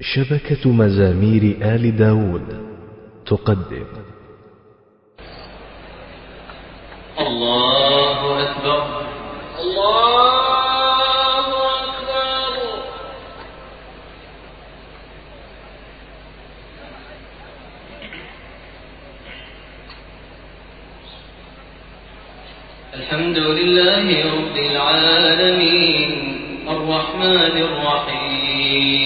شبكة مزامير آل داود تقدم. الله أكبر. الله أكبر. الحمد لله رب العالمين. الرحمن الرحيم.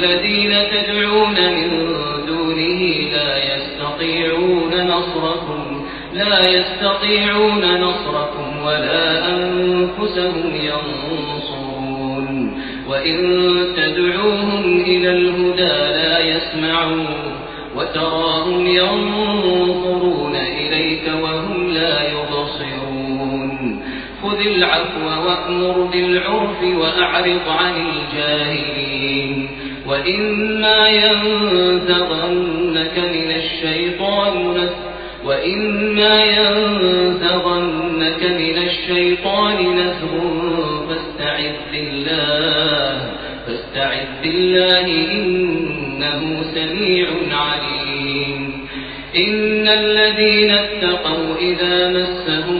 والذين تدعون من دونه لا يستطيعون نصركم لا يستطيعون نصركم ولا أنفسهم ينصرون. وإن تدعوهم إلى الهدى لا يسمعون وتراهم ينظرون إليك وهم لا يبصرون. خذ العفو وأمر بالعرف وأعرض عن الجاهلين. وإما ينزغنك من الشيطان وإما ينزغنك من الشيطان نزغ فاستعذ بالله فاستعذ بالله إنه سميع عليم. إن الذين اتقوا إذا مسهم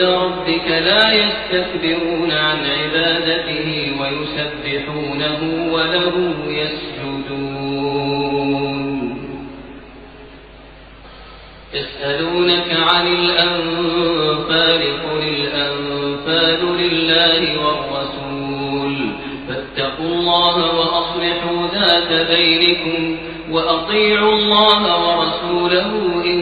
ربك لا يستكبرون عن عبادته ويسبحونه وله يسجدون. يسألونك عن الأنفال قل الأنفال لله والرسول. فاتقوا الله وأصلحوا ذات بينكم وأطيعوا الله ورسوله إن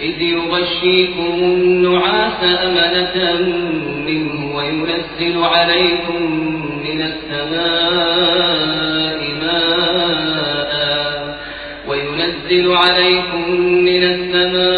إذ يغشيكم النعاس أمنة منه وينزل عليكم من السماء ماء وينزل عليكم من السماء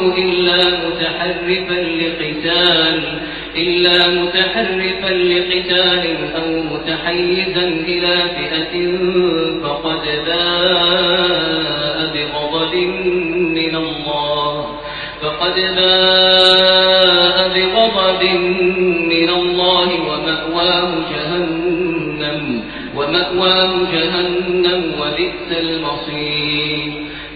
إلا متحرفا لقتال إلا متحرفا لقتال أو متحيزا إلى فئة فقد باء بغضب من الله فقد باء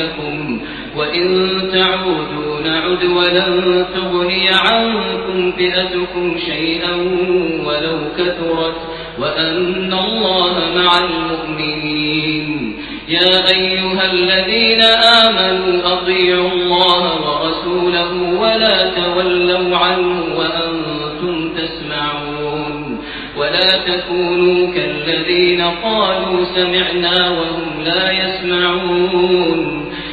لكم وإن تعودوا نعد ولن تغني عنكم فئتكم شيئا ولو كثرت وأن الله مع المؤمنين. يا أيها الذين آمنوا أطيعوا الله ورسوله ولا تولوا عنه وأنتم تسمعون. ولا تكونوا كالذين قالوا سمعنا وهم لا يسمعون.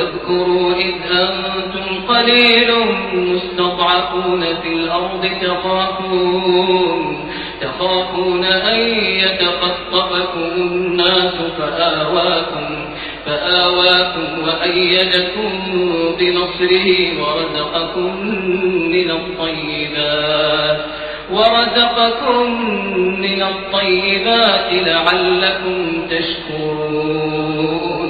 واذكروا إذ أنتم قليل مستضعفون في الأرض تخافون تخافون أن يتخطفكم الناس فآواكم فآواكم وأيدكم بنصره ورزقكم من الطيبات ورزقكم من الطيبات لعلكم تشكرون.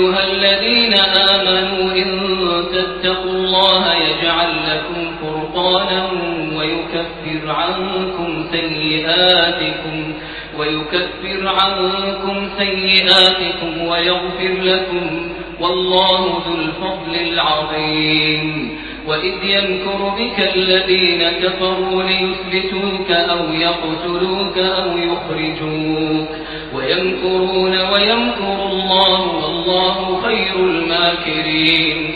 فرقانا ويكفر عنكم سيئاتكم ويكفر عنكم سيئاتكم ويغفر لكم والله ذو الفضل العظيم. وإذ يمكر بك الذين كفروا ليثبتوك أو يقتلوك أو يخرجوك. ويمكرون ويمكر الله والله خير الماكرين.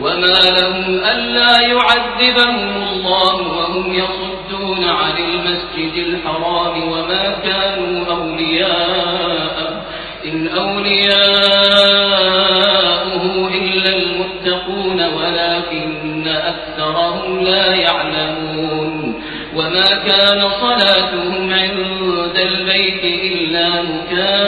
وما لهم ألا يعذبهم الله وهم يصدون عن المسجد الحرام وما كانوا أولياء إن أولياؤه إلا المتقون ولكن أكثرهم لا يعلمون وما كان صلاتهم عند البيت إلا مكاء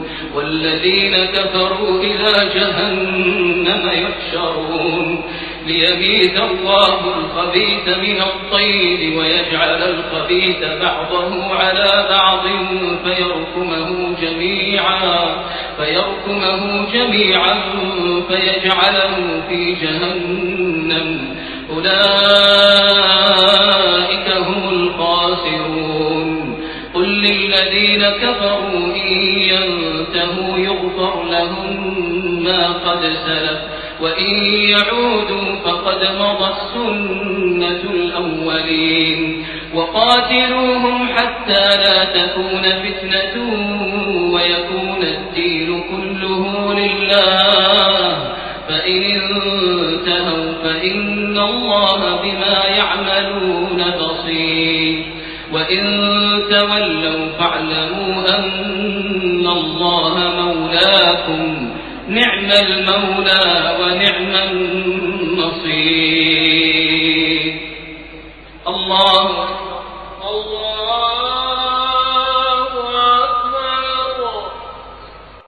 والذين كفروا إلى جهنم يحشرون. ليميز الله الخبيث من الطيب ويجعل الخبيث بعضه على بعض فيركمه جميعا فيركمه جميعا فيجعله في جهنم. أولئك هم الخاسرون. قل للذين كفروا قد سلف وإن يعودوا فقد مضت سنة الأولين. وقاتلوهم حتى لا تكون فتنة ويكون الدين كله لله. فإن انتهوا فإن الله بما يعملون بصير. وإن تولوا فاعلموا أن الله مولاكم. نعم المولى ونعم النصير. الله